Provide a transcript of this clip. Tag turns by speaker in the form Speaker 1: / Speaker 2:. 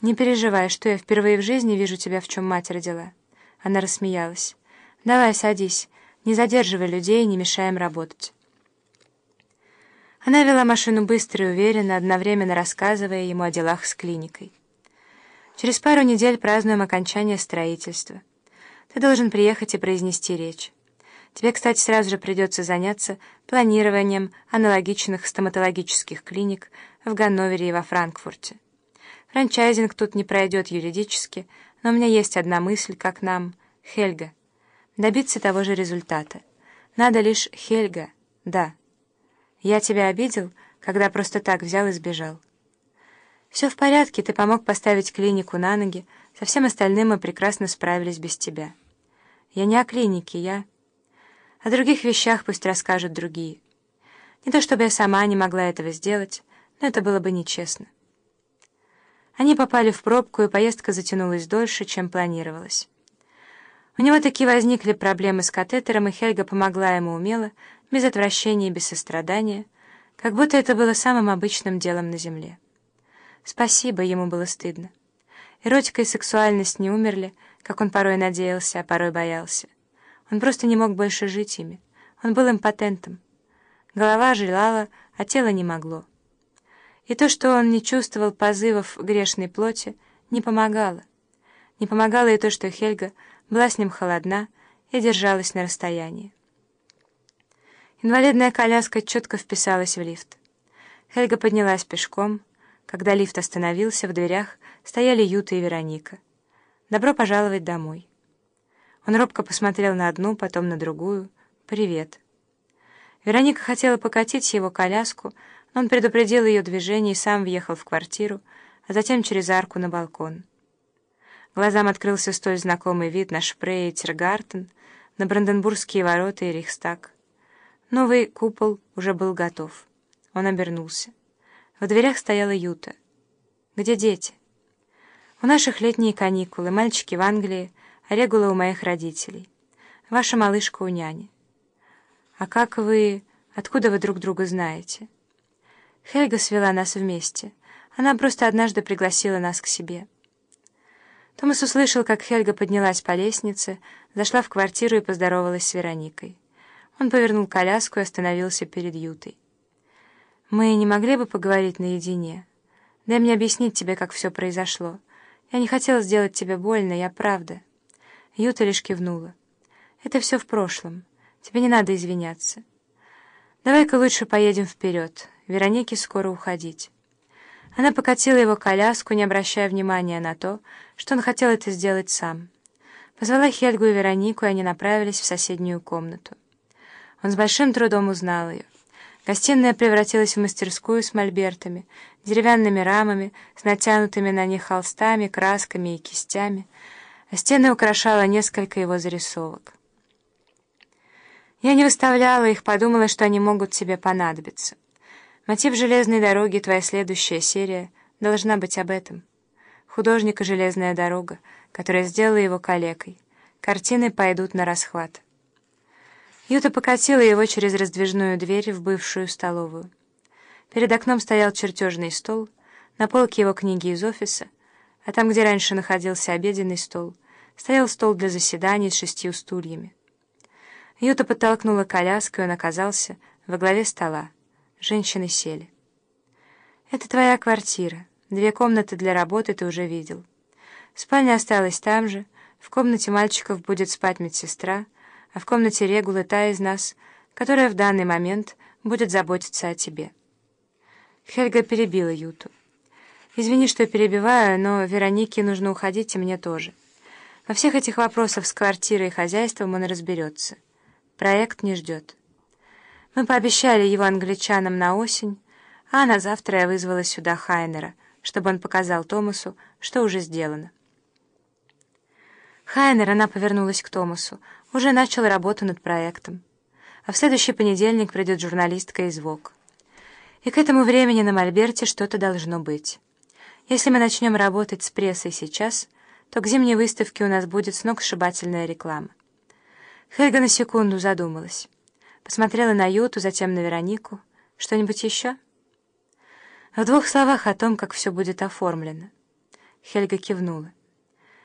Speaker 1: «Не переживай, что я впервые в жизни вижу тебя, в чем мать родила». Она рассмеялась. «Давай, садись. Не задерживай людей, не мешаем работать». Она вела машину быстро и уверенно, одновременно рассказывая ему о делах с клиникой. «Через пару недель празднуем окончание строительства. Ты должен приехать и произнести речь. Тебе, кстати, сразу же придется заняться планированием аналогичных стоматологических клиник в Ганновере и во Франкфурте. Франчайзинг тут не пройдет юридически, но у меня есть одна мысль, как нам, Хельга, добиться того же результата. Надо лишь Хельга, да. Я тебя обидел, когда просто так взял и сбежал. Все в порядке, ты помог поставить клинику на ноги, со всем остальным мы прекрасно справились без тебя. Я не о клинике, я... О других вещах пусть расскажут другие. Не то чтобы я сама не могла этого сделать, но это было бы нечестно. Они попали в пробку, и поездка затянулась дольше, чем планировалось. У него таки возникли проблемы с катетером, и Хельга помогла ему умело, без отвращения и без сострадания, как будто это было самым обычным делом на земле. Спасибо, ему было стыдно. Эротика и сексуальность не умерли, как он порой надеялся, а порой боялся. Он просто не мог больше жить ими. Он был импотентом. Голова желала, а тело не могло. И то, что он не чувствовал позывов грешной плоти, не помогало. Не помогало и то, что Хельга была с ним холодна и держалась на расстоянии. Инвалидная коляска четко вписалась в лифт. Хельга поднялась пешком. Когда лифт остановился, в дверях стояли Юта и Вероника. «Добро пожаловать домой». Он робко посмотрел на одну, потом на другую. «Привет». Вероника хотела покатить его коляску, он предупредил ее движение и сам въехал в квартиру, а затем через арку на балкон. Глазам открылся столь знакомый вид на Шпрее Тиргартен, на Бранденбургские ворота и Рейхстаг. Новый купол уже был готов. Он обернулся. В дверях стояла Юта. «Где дети?» «У наших летние каникулы, мальчики в Англии, а Регула у моих родителей. Ваша малышка у няни». «А как вы... Откуда вы друг друга знаете?» Хельга свела нас вместе. Она просто однажды пригласила нас к себе. Томас услышал, как Хельга поднялась по лестнице, зашла в квартиру и поздоровалась с Вероникой. Он повернул коляску и остановился перед Ютой. «Мы не могли бы поговорить наедине? Дай мне объяснить тебе, как все произошло. Я не хотела сделать тебе больно, я правда». Юта лишь кивнула. «Это все в прошлом. Тебе не надо извиняться. Давай-ка лучше поедем вперед. Веронике скоро уходить. Она покатила его коляску, не обращая внимания на то, что он хотел это сделать сам. Позвала Хельгу и Веронику, и они направились в соседнюю комнату. Он с большим трудом узнал ее. Гостиная превратилась в мастерскую с мольбертами, деревянными рамами, с натянутыми на них холстами, красками и кистями, а стены украшало несколько его зарисовок. Я не выставляла их, подумала, что они могут тебе понадобиться. Мотив железной дороги, твоя следующая серия, должна быть об этом. Художник и железная дорога, которая сделала его калекой. Картины пойдут на расхват. Юта покатила его через раздвижную дверь в бывшую столовую. Перед окном стоял чертежный стол, на полке его книги из офиса, а там, где раньше находился обеденный стол, стоял стол для заседаний с шестью стульями. Юта подтолкнула коляску, и он оказался во главе стола. Женщины сели. «Это твоя квартира. Две комнаты для работы ты уже видел. Спальня осталась там же. В комнате мальчиков будет спать медсестра, а в комнате Регулы та из нас, которая в данный момент будет заботиться о тебе». Хельга перебила Юту. «Извини, что перебиваю, но Веронике нужно уходить, и мне тоже. Во всех этих вопросах с квартирой и хозяйством он разберется. Проект не ждет». Мы пообещали его англичанам на осень, а на завтра я вызвала сюда Хайнера, чтобы он показал Томасу, что уже сделано. Хайнер, она повернулась к Томасу, уже начал работу над проектом. А в следующий понедельник придет журналистка из ВОК. И к этому времени на Мольберте что-то должно быть. Если мы начнем работать с прессой сейчас, то к зимней выставке у нас будет сногсшибательная реклама. Хельга на секунду задумалась. Посмотрела на Юту, затем на Веронику. Что-нибудь еще? В двух словах о том, как все будет оформлено. Хельга кивнула.